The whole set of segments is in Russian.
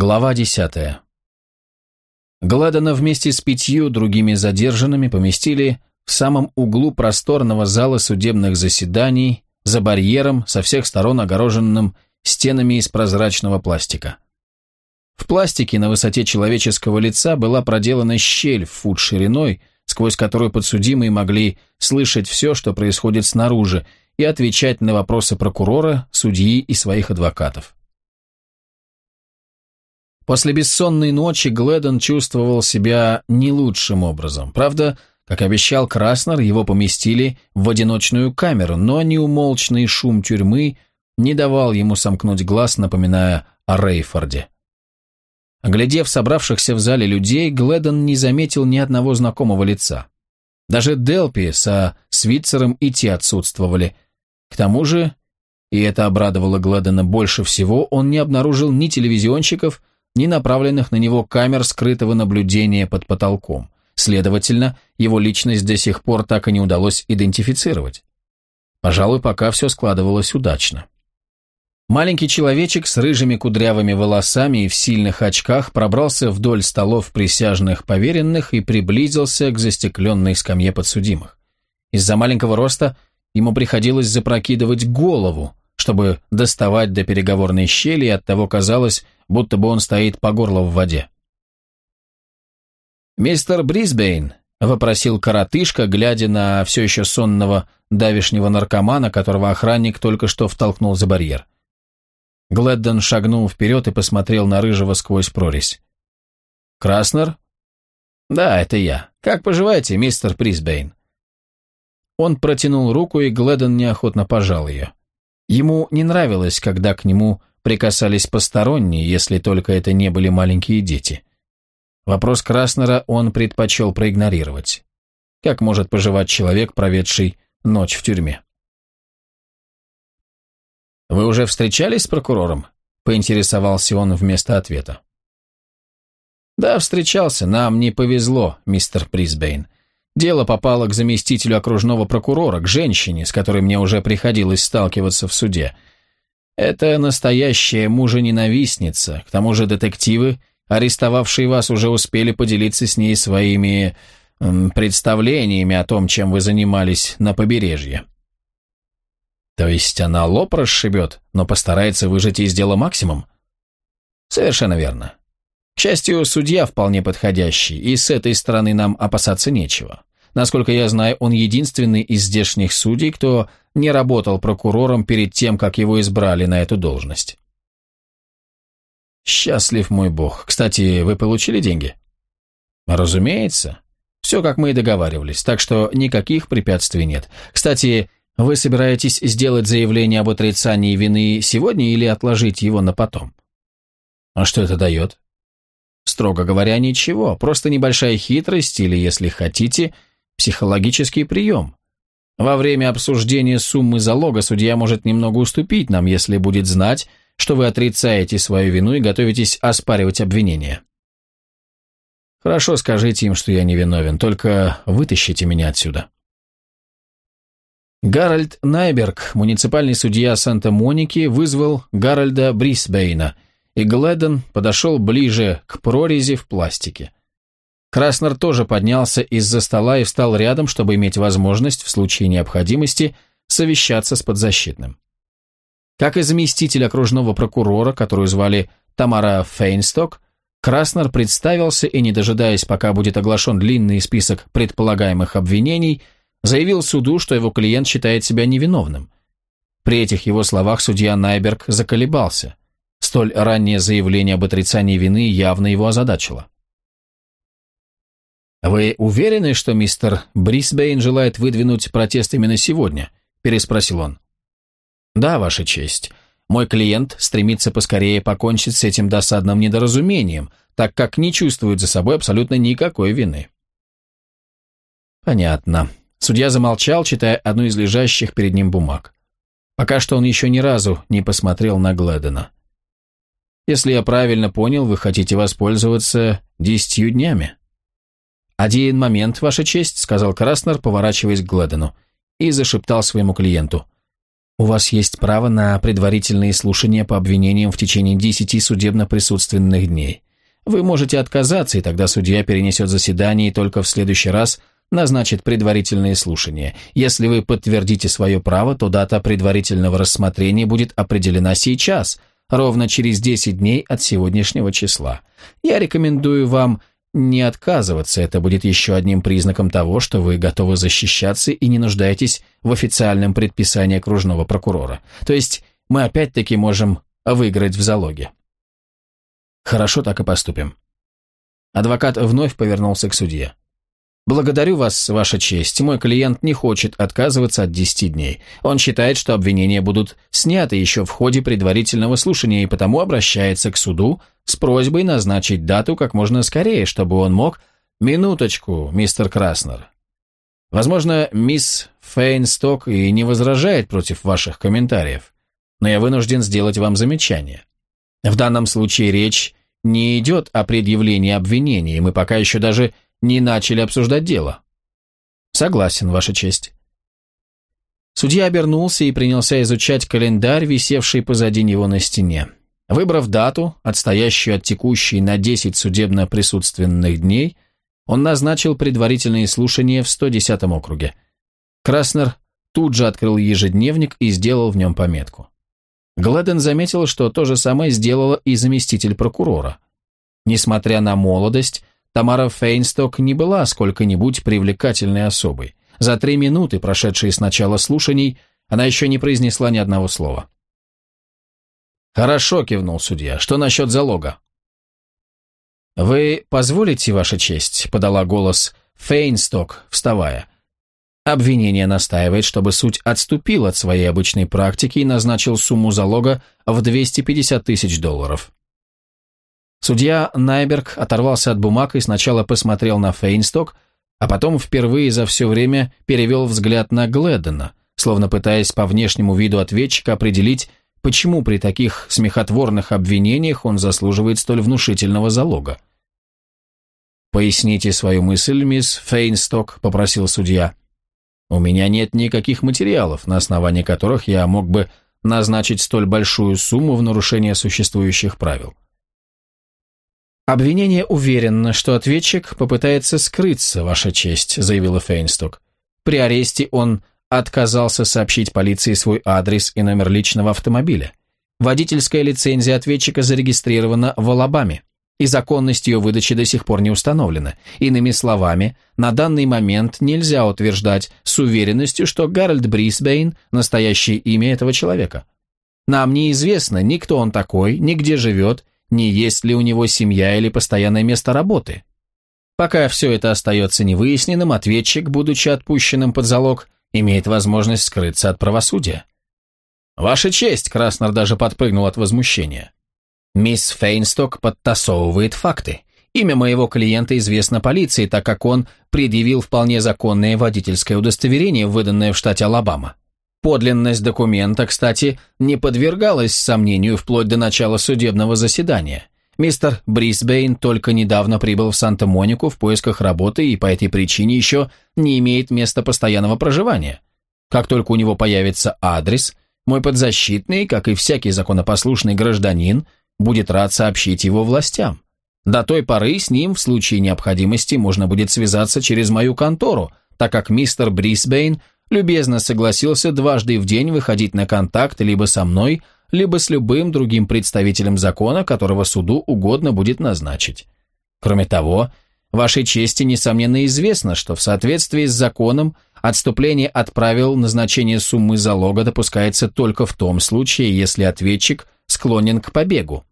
Глава десятая. Гладена вместе с пятью другими задержанными поместили в самом углу просторного зала судебных заседаний за барьером со всех сторон огороженным стенами из прозрачного пластика. В пластике на высоте человеческого лица была проделана щель в фут шириной, сквозь которую подсудимые могли слышать все, что происходит снаружи, и отвечать на вопросы прокурора, судьи и своих адвокатов. После бессонной ночи Гледон чувствовал себя не лучшим образом. Правда, как обещал Краснер, его поместили в одиночную камеру, но неумолчный шум тюрьмы не давал ему сомкнуть глаз, напоминая о Рейфорде. Оглядев собравшихся в зале людей, Гледон не заметил ни одного знакомого лица. Даже Делпи со Свитцером и те отсутствовали. К тому же, и это обрадовало Гледона больше всего, он не обнаружил ни телевизионщиков, ни направленных на него камер скрытого наблюдения под потолком. Следовательно, его личность до сих пор так и не удалось идентифицировать. Пожалуй, пока все складывалось удачно. Маленький человечек с рыжими кудрявыми волосами и в сильных очках пробрался вдоль столов присяжных поверенных и приблизился к застекленной скамье подсудимых. Из-за маленького роста ему приходилось запрокидывать голову, чтобы доставать до переговорной щели, и оттого казалось, будто бы он стоит по горло в воде. «Мистер Брисбейн», — вопросил коротышка, глядя на все еще сонного давишнего наркомана, которого охранник только что втолкнул за барьер. Гледдон шагнул вперед и посмотрел на Рыжего сквозь прорезь. «Краснер?» «Да, это я. Как поживаете, мистер Брисбейн?» Он протянул руку, и Гледдон неохотно пожал ее. Ему не нравилось, когда к нему прикасались посторонние, если только это не были маленькие дети. Вопрос Краснера он предпочел проигнорировать. Как может поживать человек, проведший ночь в тюрьме? «Вы уже встречались с прокурором?» – поинтересовался он вместо ответа. «Да, встречался. Нам не повезло, мистер Присбейн. Дело попало к заместителю окружного прокурора, к женщине, с которой мне уже приходилось сталкиваться в суде. Это настоящая мужа-ненавистница. К тому же детективы, арестовавшие вас, уже успели поделиться с ней своими м, представлениями о том, чем вы занимались на побережье. То есть она лоб расшибет, но постарается выжать из дела максимум? Совершенно верно. К счастью, судья вполне подходящий, и с этой стороны нам опасаться нечего. Насколько я знаю, он единственный из здешних судей, кто не работал прокурором перед тем, как его избрали на эту должность. Счастлив мой бог. Кстати, вы получили деньги? Разумеется. Все, как мы и договаривались, так что никаких препятствий нет. Кстати, вы собираетесь сделать заявление об отрицании вины сегодня или отложить его на потом? А что это дает? Строго говоря, ничего, просто небольшая хитрость или, если хотите, психологический прием. Во время обсуждения суммы залога судья может немного уступить нам, если будет знать, что вы отрицаете свою вину и готовитесь оспаривать обвинение. Хорошо, скажите им, что я невиновен, только вытащите меня отсюда. Гарольд Найберг, муниципальный судья Санта-Моники, вызвал Гарольда Брисбейна, и Гледон подошел ближе к прорези в пластике. Краснер тоже поднялся из-за стола и встал рядом, чтобы иметь возможность, в случае необходимости, совещаться с подзащитным. Как и заместитель окружного прокурора, которую звали Тамара Фейнсток, Краснер представился и, не дожидаясь, пока будет оглашен длинный список предполагаемых обвинений, заявил суду, что его клиент считает себя невиновным. При этих его словах судья Найберг заколебался. Столь раннее заявление об отрицании вины явно его озадачило. «Вы уверены, что мистер Брисбейн желает выдвинуть протест именно сегодня?» – переспросил он. «Да, Ваша честь. Мой клиент стремится поскорее покончить с этим досадным недоразумением, так как не чувствует за собой абсолютно никакой вины». «Понятно». Судья замолчал, читая одну из лежащих перед ним бумаг. Пока что он еще ни разу не посмотрел на Гледена. «Если я правильно понял, вы хотите воспользоваться десятью днями?» «Один момент, Ваша честь», — сказал Краснер, поворачиваясь к Гледену, и зашептал своему клиенту. У вас есть право на предварительные слушания по обвинениям в течение 10 судебно-присутственных дней. Вы можете отказаться, и тогда судья перенесет заседание и только в следующий раз назначит предварительные слушания. Если вы подтвердите свое право, то дата предварительного рассмотрения будет определена сейчас, ровно через 10 дней от сегодняшнего числа. Я рекомендую вам не отказываться, это будет еще одним признаком того, что вы готовы защищаться и не нуждаетесь в официальном предписании окружного прокурора. То есть мы опять-таки можем выиграть в залоге. Хорошо, так и поступим. Адвокат вновь повернулся к судье. «Благодарю вас, Ваша честь. Мой клиент не хочет отказываться от 10 дней. Он считает, что обвинения будут сняты еще в ходе предварительного слушания и потому обращается к суду с просьбой назначить дату как можно скорее, чтобы он мог... Минуточку, мистер Краснер. Возможно, мисс Фейнсток и не возражает против ваших комментариев, но я вынужден сделать вам замечание. В данном случае речь не идет о предъявлении обвинений, мы пока еще даже не начали обсуждать дело. Согласен, Ваша честь. Судья обернулся и принялся изучать календарь, висевший позади него на стене. Выбрав дату, отстоящую от текущей на 10 судебно-присутственных дней, он назначил предварительные слушания в 110-м округе. Краснер тут же открыл ежедневник и сделал в нем пометку. Гледен заметил, что то же самое сделала и заместитель прокурора. Несмотря на молодость, Тамара Фейнсток не была сколько-нибудь привлекательной особой. За три минуты, прошедшие с начала слушаний, она еще не произнесла ни одного слова. «Хорошо», — кивнул судья. «Что насчет залога?» «Вы позволите, Ваша честь?» — подала голос Фейнсток, вставая. Обвинение настаивает, чтобы суд отступил от своей обычной практики и назначил сумму залога в 250 тысяч долларов. Судья Найберг оторвался от бумаг и сначала посмотрел на Фейнсток, а потом впервые за все время перевел взгляд на Гледдена, словно пытаясь по внешнему виду ответчика определить, почему при таких смехотворных обвинениях он заслуживает столь внушительного залога. «Поясните свою мысль, мисс Фейнсток», — попросил судья. «У меня нет никаких материалов, на основании которых я мог бы назначить столь большую сумму в нарушение существующих правил». «Обвинение уверено, что ответчик попытается скрыться, Ваша честь», заявила Фейнсток. «При аресте он отказался сообщить полиции свой адрес и номер личного автомобиля. Водительская лицензия ответчика зарегистрирована в Алабаме, и законность ее выдачи до сих пор не установлена. Иными словами, на данный момент нельзя утверждать с уверенностью, что Гарольд Брисбейн – настоящее имя этого человека. Нам неизвестно ни кто он такой, ни где живет, не есть ли у него семья или постоянное место работы. Пока все это остается невыясненным, ответчик, будучи отпущенным под залог, имеет возможность скрыться от правосудия. «Ваша честь!» — Краснер даже подпрыгнул от возмущения. «Мисс Фейнсток подтасовывает факты. Имя моего клиента известно полиции, так как он предъявил вполне законное водительское удостоверение, выданное в штате Алабама. Подлинность документа, кстати, не подвергалась сомнению вплоть до начала судебного заседания. Мистер Брисбейн только недавно прибыл в Санта-Монику в поисках работы и по этой причине еще не имеет места постоянного проживания. Как только у него появится адрес, мой подзащитный, как и всякий законопослушный гражданин, будет рад сообщить его властям. До той поры с ним в случае необходимости можно будет связаться через мою контору, так как мистер Брисбейн любезно согласился дважды в день выходить на контакт либо со мной, либо с любым другим представителем закона, которого суду угодно будет назначить. Кроме того, вашей чести, несомненно, известно, что в соответствии с законом отступление от правил назначения суммы залога допускается только в том случае, если ответчик склонен к побегу.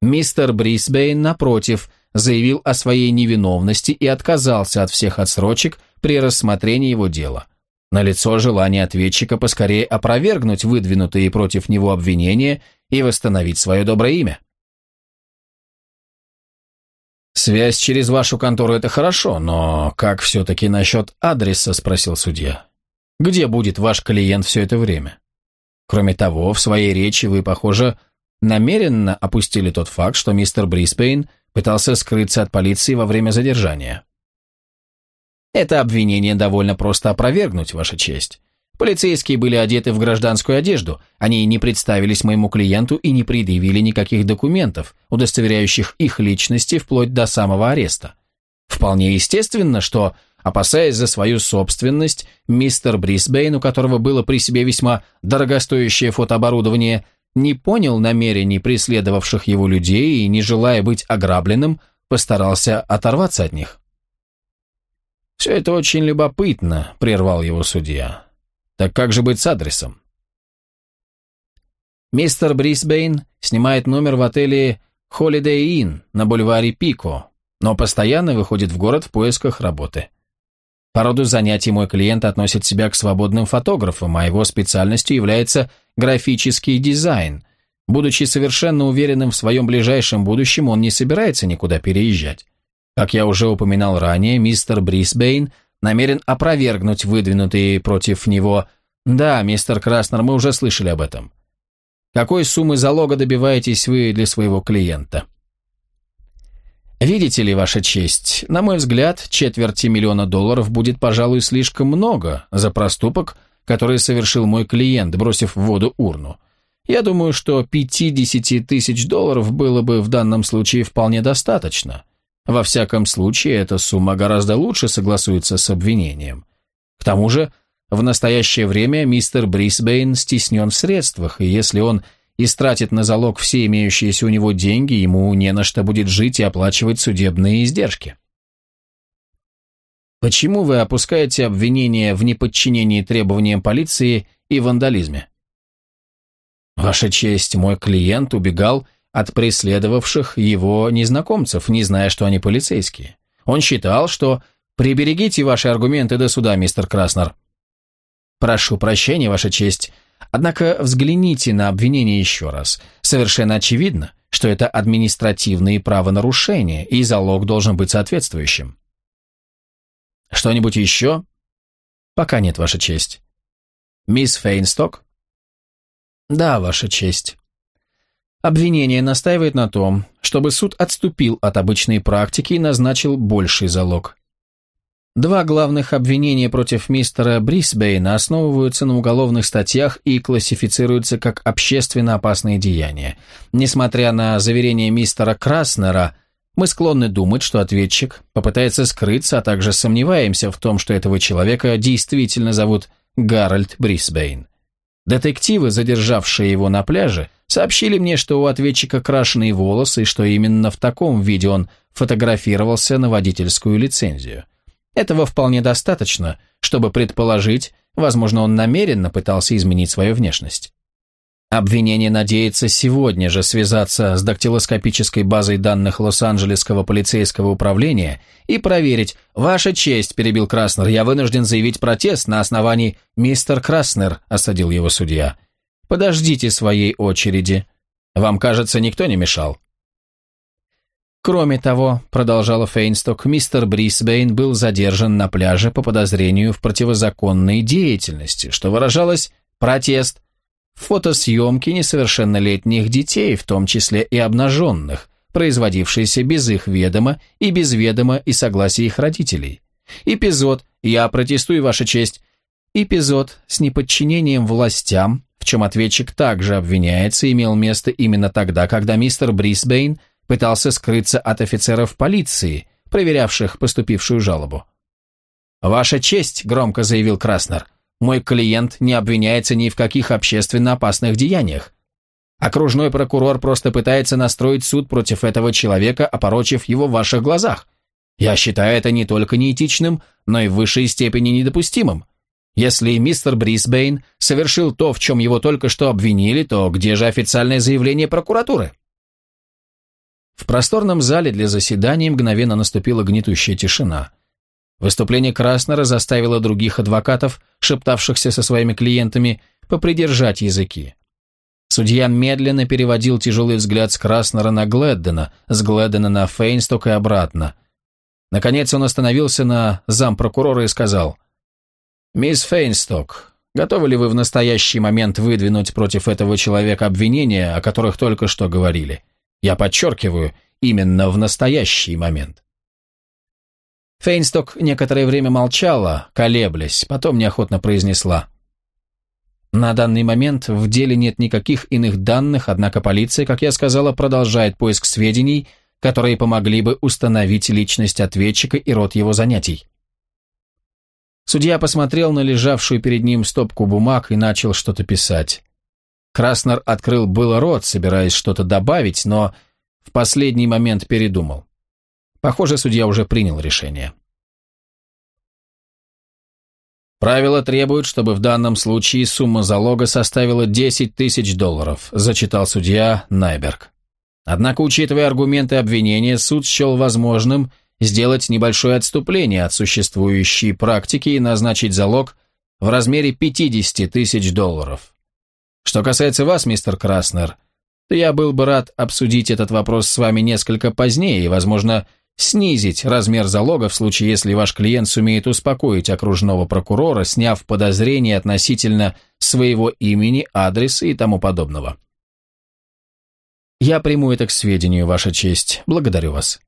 Мистер Брисбейн, напротив, заявил о своей невиновности и отказался от всех отсрочек при рассмотрении его дела – Налицо желание ответчика поскорее опровергнуть выдвинутые против него обвинения и восстановить свое доброе имя. «Связь через вашу контору – это хорошо, но как все-таки насчет адреса?» – спросил судья. «Где будет ваш клиент все это время? Кроме того, в своей речи вы, похоже, намеренно опустили тот факт, что мистер Бриспейн пытался скрыться от полиции во время задержания». Это обвинение довольно просто опровергнуть, Ваша честь. Полицейские были одеты в гражданскую одежду, они не представились моему клиенту и не предъявили никаких документов, удостоверяющих их личности вплоть до самого ареста. Вполне естественно, что, опасаясь за свою собственность, мистер Брисбейн, у которого было при себе весьма дорогостоящее фотооборудование, не понял намерений преследовавших его людей и, не желая быть ограбленным, постарался оторваться от них. «Все это очень любопытно», — прервал его судья. Так как же быть с адресом? Мистер Брисбейн снимает номер в отеле Holiday Inn на бульваре Пико, но постоянно выходит в город в поисках работы. По роду занятий мой клиент относит себя к свободным фотографам, а его специальностью является графический дизайн. Будучи совершенно уверенным в своем ближайшем будущем, он не собирается никуда переезжать. Как я уже упоминал ранее, мистер Брисбейн намерен опровергнуть выдвинутые против него «Да, мистер Краснер, мы уже слышали об этом». Какой суммы залога добиваетесь вы для своего клиента? Видите ли, Ваша честь, на мой взгляд, четверти миллиона долларов будет, пожалуй, слишком много за проступок, который совершил мой клиент, бросив в воду урну. Я думаю, что 50 тысяч долларов было бы в данном случае вполне достаточно. Во всяком случае, эта сумма гораздо лучше согласуется с обвинением. К тому же, в настоящее время мистер Брисбейн стеснен в средствах, и если он истратит на залог все имеющиеся у него деньги, ему не на что будет жить и оплачивать судебные издержки. Почему вы опускаете обвинение в неподчинении требованиям полиции и вандализме? Ваша честь, мой клиент убегал от преследовавших его незнакомцев, не зная, что они полицейские. Он считал, что «приберегите ваши аргументы до суда, мистер Краснер». «Прошу прощения, ваша честь, однако взгляните на обвинение еще раз. Совершенно очевидно, что это административные правонарушения, и залог должен быть соответствующим». «Что-нибудь еще?» «Пока нет, ваша честь». «Мисс Фейнсток?» «Да, ваша честь». Обвинение настаивает на том, чтобы суд отступил от обычной практики и назначил больший залог. Два главных обвинения против мистера Брисбейна основываются на уголовных статьях и классифицируются как общественно опасные деяния. Несмотря на заверение мистера Краснера, мы склонны думать, что ответчик попытается скрыться, а также сомневаемся в том, что этого человека действительно зовут Гарольд Брисбейн. Детективы, задержавшие его на пляже, сообщили мне, что у ответчика крашеные волосы и что именно в таком виде он фотографировался на водительскую лицензию. Этого вполне достаточно, чтобы предположить, возможно, он намеренно пытался изменить свою внешность. Обвинение надеется сегодня же связаться с дактилоскопической базой данных Лос-Анджелесского полицейского управления и проверить. «Ваша честь», – перебил Краснер, – «я вынужден заявить протест на основании...» «Мистер Краснер», – осадил его судья. «Подождите своей очереди. Вам, кажется, никто не мешал». Кроме того, продолжала Фейнсток, мистер Брисбейн был задержан на пляже по подозрению в противозаконной деятельности, что выражалось «протест», фотосъемки несовершеннолетних детей, в том числе и обнаженных, производившиеся без их ведома и без ведома и согласия их родителей. Эпизод «Я протестую, Ваша честь» Эпизод с неподчинением властям, в чем ответчик также обвиняется, имел место именно тогда, когда мистер Брисбейн пытался скрыться от офицеров полиции, проверявших поступившую жалобу. «Ваша честь», — громко заявил Краснер, мой клиент не обвиняется ни в каких общественно опасных деяниях. Окружной прокурор просто пытается настроить суд против этого человека, опорочив его в ваших глазах. Я считаю это не только неэтичным, но и в высшей степени недопустимым. Если мистер Брисбейн совершил то, в чем его только что обвинили, то где же официальное заявление прокуратуры? В просторном зале для заседаний мгновенно наступила гнетущая тишина – Выступление Краснера заставило других адвокатов, шептавшихся со своими клиентами, попридержать языки. Судья медленно переводил тяжелый взгляд с Краснера на Гледдена, с Гледдена на Фейнсток и обратно. Наконец он остановился на зампрокурора и сказал, «Мисс Фейнсток, готовы ли вы в настоящий момент выдвинуть против этого человека обвинения, о которых только что говорили? Я подчеркиваю, именно в настоящий момент». Фейнсток некоторое время молчала, колеблясь, потом неохотно произнесла. На данный момент в деле нет никаких иных данных, однако полиция, как я сказала, продолжает поиск сведений, которые помогли бы установить личность ответчика и род его занятий. Судья посмотрел на лежавшую перед ним стопку бумаг и начал что-то писать. Краснер открыл было рот, собираясь что-то добавить, но в последний момент передумал. Похоже, судья уже принял решение. Правила требуют, чтобы в данном случае сумма залога составила 10 тысяч долларов, зачитал судья Найберг. Однако, учитывая аргументы обвинения, суд счел возможным сделать небольшое отступление от существующей практики и назначить залог в размере 50 тысяч долларов. Что касается вас, мистер Краснер, то я был бы рад обсудить этот вопрос с вами несколько позднее и, возможно, снизить размер залога в случае, если ваш клиент сумеет успокоить окружного прокурора, сняв подозрения относительно своего имени, адреса и тому подобного. Я приму это к сведению, Ваша честь. Благодарю вас.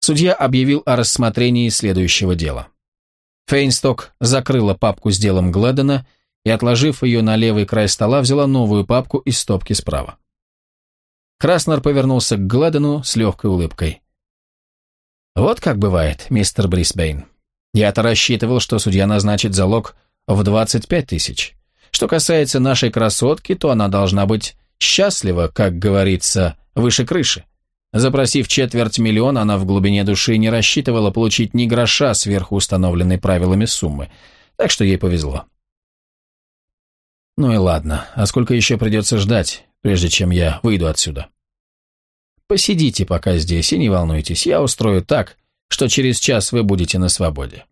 Судья объявил о рассмотрении следующего дела. Фейнсток закрыла папку с делом Гледена и, отложив ее на левый край стола, взяла новую папку из стопки справа. Краснер повернулся к Гледену с легкой улыбкой. Вот как бывает, мистер Брисбейн. Я-то рассчитывал, что судья назначит залог в 25 тысяч. Что касается нашей красотки, то она должна быть счастлива, как говорится, выше крыши. Запросив четверть миллиона, она в глубине души не рассчитывала получить ни гроша сверху установленной правилами суммы, так что ей повезло. Ну и ладно, а сколько еще придется ждать, прежде чем я выйду отсюда? Посидите пока здесь и не волнуйтесь, я устрою так, что через час вы будете на свободе.